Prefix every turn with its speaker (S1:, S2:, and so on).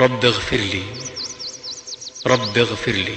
S1: رب اغفر لي. رب اغفر لي.